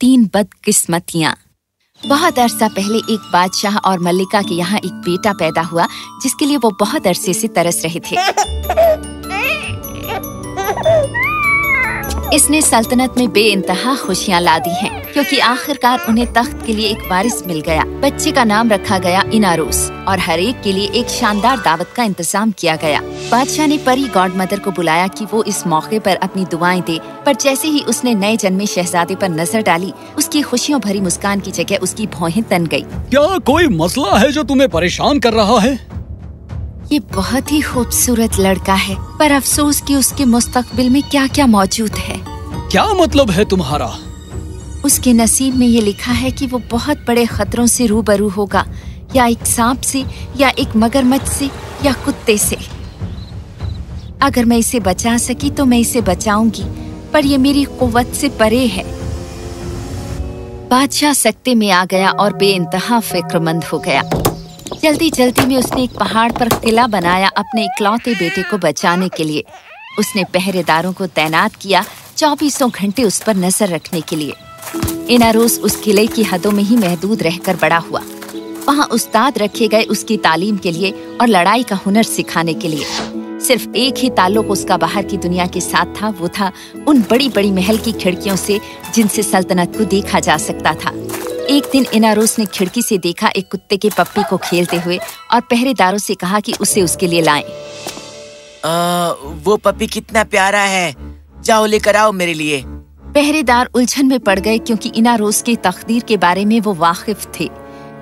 तीन बदकिस्मतियाँ। बहुत अरसा पहले एक बादशाह और मल्लिका के यहाँ एक बेटा पैदा हुआ, जिसके लिए वो बहुत अरसे से तरस रहे थे। इसने सल्तनत में बेइंतहा खुशियाँ ला दी हैं, क्योंकि आखिरकार उन्हें तख्त के लिए एक वारिस मिल गया। बच्चे का नाम रखा गया इनारोस और हर एक के लिए एक शानदार दावत का इंतज़ाम किया गया। बादशाह ने परी गॉड मदर को बुलाया कि वो इस मौके पर अपनी दुआएँ दे पर जैसे ही उसने नए जन्मे शहजादे पर नज़र डाली उसकी खुशियों भरी मुस्कान की जगह उसकी भौहें तन गई। क्या कोई मसला है जो तुम्हें परेशान कर रहा है? ये बहुत ही खूबसूरत लड़का है पर अफसोस कि उसके मुस्तकबिल में क्या क्या मौजूद है। क्या मतलब है तुम्हारा? उसके नसीब में ये लिखा है कि वो बहुत बड़े खतरों से रूबरू होगा, या एक सांप से, या एक मगरमच्छ से, या कुत्ते से। अगर मैं इसे बचा सकी तो मैं इसे बचाऊँगी, पर ये मेरी कुवत से परे है। बादशाह सकते में आ गया और बेइंतहा फिक्रमंद हो गया। जल्दी जल्दी में उसने एक पहाड़ पर किला बनाया अपने इकलौते बेटे को बचाने के लिए। उसने पहरेदारों को तैनात किया चौबीसों घंटे उस पर नज़र रखने के लिए। इनारोस उस किले की हदों में ही महदूद रहकर बड़ा हुआ। वहाँ उस्ताद रखे गए उसकी तालीम के लिए और लड़ाई का हुनर सिखाने के लिए। सिर्फ़ एक ही ताल्लुक उसका बाहर की दुनिया के साथ था वो था उन बड़ी बड़ी महल की खिड़कियों से जिनसे सल्तनत को देखा जा सकता था। एक दिन इनारोस ने खिड़की से देखा एक कुत्ते के पप्पी को खेलते हुए और पहरेदारों से कहा कि उसे उसके लिए लाएँ। आ, वो पपी कितना प्यारा है। जाओ लेकर आओ मेरे लिए। पहरेदार उलझन में पड़ गए क्योंकि इनारोस की तकदीर के बारे में वो वाकिफ थे।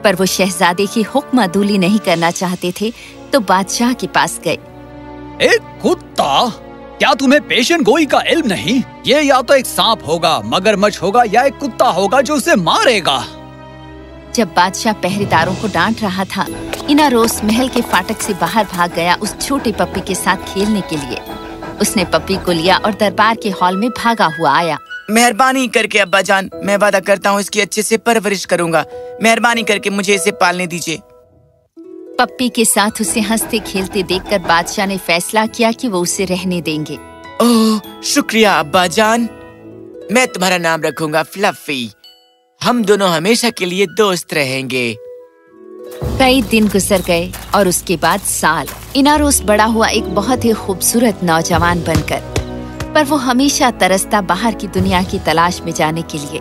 पर वो शहजादे की हुक्म अदूली नहीं करना चाहते थे तो बादशाह के पास गए। एक कुत्ता! क्या तुम्हें पेशन गोई का इल्म नहीं? ये या तो एक सांप होगा मगरमच्छ होगा या एक कुत्ता होगा जो उसे मारेगा। जब बादशाह पहरेदारों को डांट रहा था इनारोस महल के फाटक से बाहर भाग गया उस छोटे पप्पी के साथ खेलने के लिए। उसने पप्पी को लिया और दरबार के हॉल में भागा हुआ आया। मेहरबानी करके अब्बा जान मैं वादा करता हूँ इसकी अच्छे से परवरिश करूँगा। मेहरबानी करके मुझे इसे पालने दीजिए। पप्पी के साथ उसे हँसते खेलते देखकर बादशाह ने फैसला किया कि वो उसे रहने देंगे। ओह शुक्रिया अब्बा जान मैं तुम्हारा नाम रखूँगा फ्लफी। हम दोनों हमेशा के लिए दोस्त रहेंगे। कई दिन गुजर गए और उसके बाद साल। इनारोस बड़ा हुआ एक बहुत ही खूबसूरत नौजवान बनकर पर वो हमेशा तरसता बाहर की दुनिया की तलाश में जाने के लिए।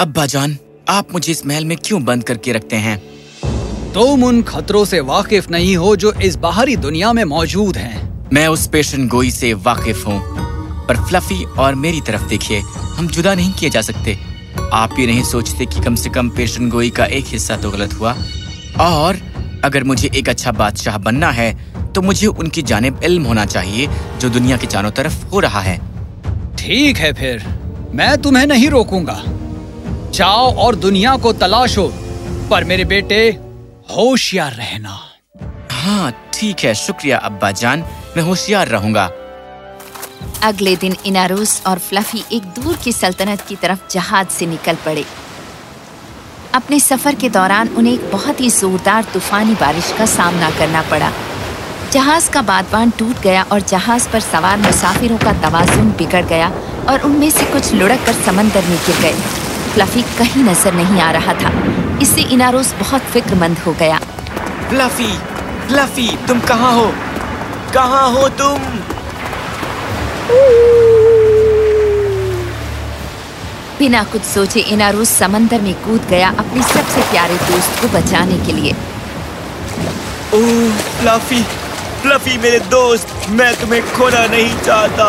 अब्बा जान आप मुझे इस महल में क्यों बंद करके रखते हैं? तुम उन खतरों से वाकिफ नहीं हो जो इस बाहरी दुनिया में मौजूद हैं। मैं उस पेशन गोई से वाकिफ हूँ पर फ्लफी और मेरी तरफ़ देखिए हम जुदा नहीं किए जा सकते। आप ये नहीं सोचते कि कम से कम पेशन गोई का एक हिस्सा तो गलत हुआ? और अगर मुझे एक अच्छा बादशाह बनना है तो मुझे उनकी जानेब इल्म होना चाहिए जो दुनिया के चारों तरफ़ हो रहा है। ठीक है फिर मैं तुम्हें नहीं रोकूँगा। जाओ और दुनिया को तलाशो पर मेरे बेटे होशियार रहना। हाँ ठीक है शुक्रिया अब्बा जान मैं होशियार रहूँगा। अगले दिन इनारोस और फ्लफी एक दूर की सल्तनत की तरफ़ जहाज़ से निकल पड़े। अपने सफ़र के दौरान उन्हें एक बहुत ही जोरदार तूफानी बारिश का सामना करना पड़ा। जहाज़ का बादवान टूट गया और जहाज़ पर सवार मुसाफिरों का तवाजुन बिगड़ गया और उनमें से कुछ लुढ़क कर समंदर में गिर गए। फ्लफी कहीं नज़र नहीं आ रहा था। इससे इनारोस बहुत फिक्रमंद हो गया। फ्लफी फ्लफी, तुम कहाँ हो? कहाँ हो तुम? बिना कुछ सोचे इनारोस समंदर में कूद गया अपने सबसे प्यारे दोस्त को बचाने के लिए। ओह फ्लफी फ्लफी मेरे दोस्त मैं तुम्हें खोना नहीं चाहता।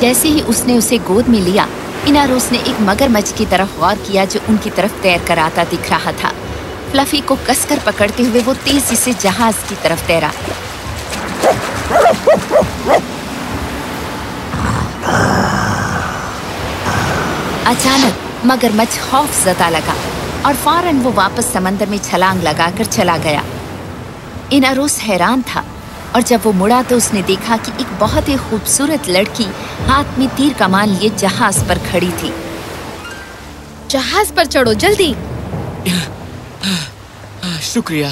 जैसे ही उसने उसे गोद में लिया इनारोस ने एक मगरमच्छ की तरफ़ गौर किया जो उनकी तरफ़ तैर कर आता दिख रहा था। फ्लफी को कसकर पकड़ते हुए वो तेज़ी से जहाज़ की तरफ़ तैरा। अचानक मगरमच्छ खौफ जदा लगा और फ़ौरन वो वापस समंदर में छलांग लगाकर चला गया। इनारोस हैरान था और जब वो मुड़ा तो उसने देखा कि एक बहुत ही खूबसूरत लड़की हाथ में तीर कमान लिए जहाज़ पर खड़ी थी। जहाज़ पर चढ़ो जल्दी! शुक्रिया।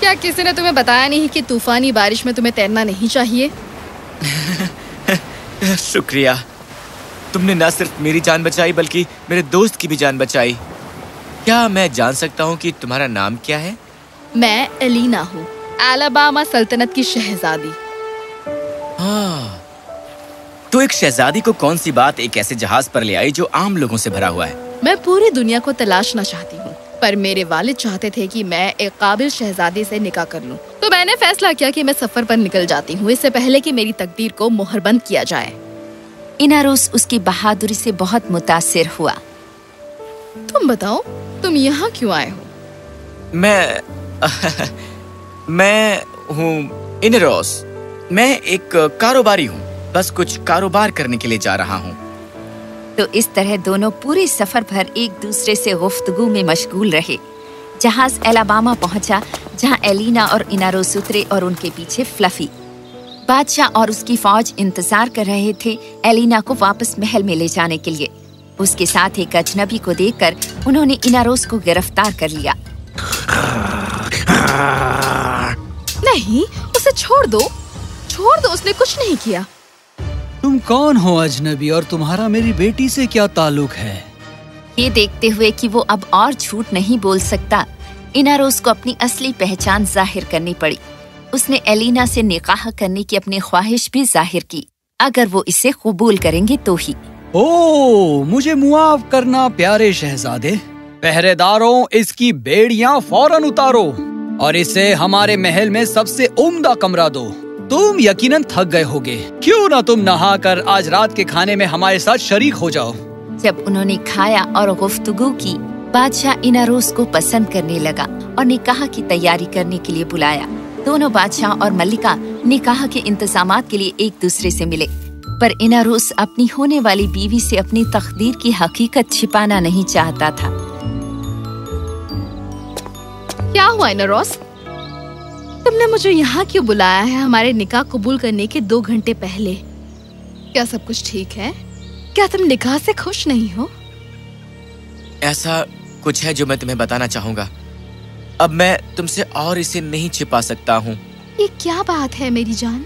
क्या किसी ने तुम्हें बताया नहीं कि तूफानी बारिश में तुम्हें तैरना नहीं चाहिए? शुक्रिया। तुमने न सिर्फ़ मेरी जान बचाई बल्कि मेरे दोस्त की भी जान बचाई। क्या मैं जान सकता हूँ कि तुम्हारा नाम क्या है? मैं एलिना हूँ एलाबामा सल्तनत की शहजादी। हाँ। तो एक शहजादी को कौन सी बात एक ऐसे जहाज़ पर ले आई जो आम लोगों से भरा हुआ है? मैं पूरी दुनिया को तलाशना चाहती हूँ पर मेरे वालिद चाहते थे कि मैं एक काबिल शहजादी से निकाह कर लूँ। तो मैंने फैसला किया कि मैं सफ़र पर निकल जाती हूँ इससे पहले कि मेरी तकदीर को मोहरबंद किया जाए। इनारोस उसकी बहादुरी से बहुत मुतासिर हुआ। तुम बताओ तुम यहाँ क्यों आए हो? मैं मैं हूँ इनरोस। मैं एक कारोबारी हूँ। बस कुछ कारोबार करने के लिए जा रहा हूँ। तो इस तरह दोनों पूरे सफ़र भर एक दूसरे से गुफ्तगू में मशगूल रहे। जहाज़ एलाबामा पहुँचा जहाँ एलिना और इनारोस उतरे और उनके पीछे फ्लफी। बादशाह और उसकी फौज इंतज़ार कर रहे थे एलिना को वापस महल में ले जाने के लिए। उसके साथ एक अजनबी को देखकर उन्होंने इनारोस को गिरफ़्तार कर लिया। नहीं उसे छोड़ दो। छोड़ दो उसने कुछ नहीं किया। तुम कौन हो अजनबी और तुम्हारा मेरी बेटी से क्या ताल्लुक है? ये देखते हुए कि वो अब और झूठ नहीं बोल सकता इनारोस को अपनी असली पहचान ज़ाहिर करनी पड़ी। उसने एलिना से निकाह करने की अपनी ख्वाहिश भी ज़ाहिर की। अगर वो इसे कबूल करेंगे तो ही। ओ मुझे मुआफ करना प्यारे शहजादे। पहरेदारों इसकी बेड़ियाँ फ़ौरन उतारो और इसे हमारे महल में सबसे उम्दा कमरा दो। तुम यकीनन थक गए होगे। क्यों ना तुम नहाकर आज रात के खाने में हमारे साथ शरीक हो जाओ। जब उन्होंने खाया और गुफ्तगू की बादशाह इनारोस को पसंद करने लगा और निकाह की तैयारी करने के लिए बुलाया। दोनों बादशाह और मल्लिका निकाह के इंतज़ाम के लिए एक दूसरे से मिले। पर इनारोस अपनी होने वाली बीवी से अपनी तकदीर की हकीकत छिपाना नहीं चाहता था। क्या हुआ इनारोस? तुमने मुझे यहाँ क्यों बुलाया है हमारे निकाह कबूल करने के दो घंटे पहले? क्या सब कुछ ठीक है? क्या तुम निकाह से खुश नहीं हो? ऐसा कुछ है जो मैं तुम्हें बताना चाहूँगा। अब मैं तुमसे और इसे नहीं छिपा सकता हूँ। ये क्या बात है मेरी जान?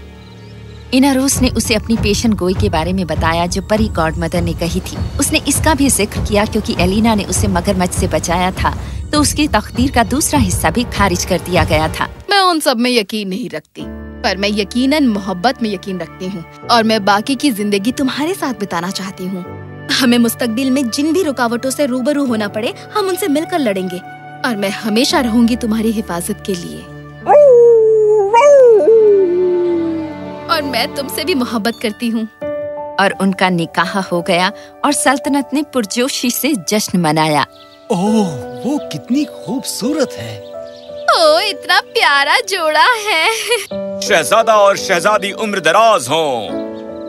इनारोस ने उसे अपनी पेशन गोई के बारे में बताया जो परी गॉड मदर ने कही थी। उसने इसका भी ज़िक्र किया क्योंकि एलिना ने उसे मगरमच्छ से बचाया था तो उसकी तकदीर का दूसरा हिस्सा भी खारिज कर दिया गया था। मैं उन सब में यकीन नहीं रखती पर मैं यकीनन मोहब्बत में यकीन रखती हूँ और मैं बाकी की ज़िंदगी तुम्हारे साथ बिताना चाहती हूँ। हमें मुस्तकबिल में जिन भी रुकावटों से रूबरू होना पड़े हम उनसे मिलकर लड़ेंगे। और मैं हमेशा रहूँगी तुम्हारी हिफाजत के लिए। और मैं तुमसे भी मोहब्बत करती हूँ। और उनका निकाह हो गया और सल्तनत ने पुरजोशी से जश्न मनाया। ओह वो कितनी खूबसूरत है। ओ इतना प्यारा जोड़ा है। शहजादा और शहजादी उम्र दराज हो।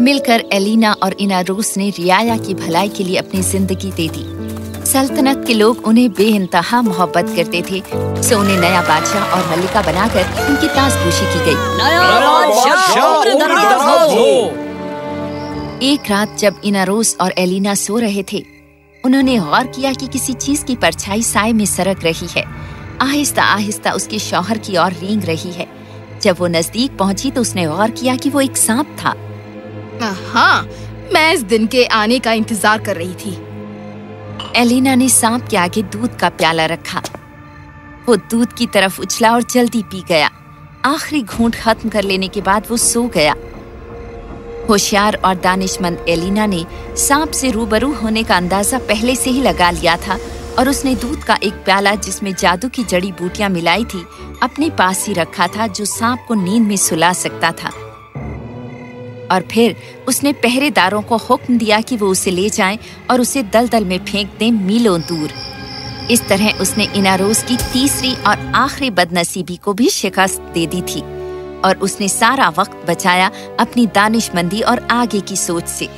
मिलकर एलिना और इनारोस ने रियाया की भलाई के लिए अपनी ज़िंदगी दे दी। सल्तनत के लोग उन्हें बेइंतहा मोहब्बत करते थे। सो उन्हें नया बादशाह और मल्लिका बनाकर उनकी ताजपोशी की गई। एक रात जब इनारोस और एलिना सो रहे थे उन्होंने गौर किया कि किसी चीज़ की परछाई साय में सरक रही है। आहिस्ता आहिस्ता उसके शौहर की ओर रेंग रही है। जब वो नज़दीक पहुँची तो उसने गौर किया कि वो एक सांप था। हाँ मैं इस दिन के आने का इंतज़ार कर रही थी। एलिना ने सांप के आगे दूध का प्याला रखा। वो दूध की तरफ़ उछला और जल्दी पी गया। आखिरी घूंट खत्म कर लेने के बाद वो सो गया। होशियार और दानिशमंद एलिना ने सांप से रूबरू होने का अंदाज़ा पहले से ही लगा लिया था और उसने दूध का एक प्याला, जिसमें जादू की जड़ी बूटियाँ मिलाई थी, अपने पास ही रखा था, जो सांप को नींद में सुला सकता था। और फिर उसने पहरेदारों को हुक्म दिया कि वो उसे ले जाएँ और उसे दलदल में फेंक दें मीलों दूर। इस तरह उसने इनारोज की तीसरी और आखिरी बदनसीबी को भी शिकस्त दे दी थी और उसने सारा वक्त बचाया अपनी दानिशमंदी और आगे की सोच से।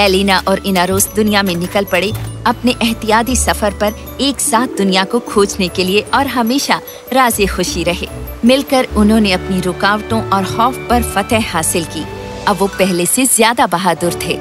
एलिना और इनारोस दुनिया में निकल पड़े अपने एहतियाती सफ़र पर एक साथ दुनिया को खोजने के लिए और हमेशा राज़ी खुशी रहे। मिलकर उन्होंने अपनी रुकावटों और खौफ पर फतेह हासिल की। अब वो पहले से ज़्यादा बहादुर थे।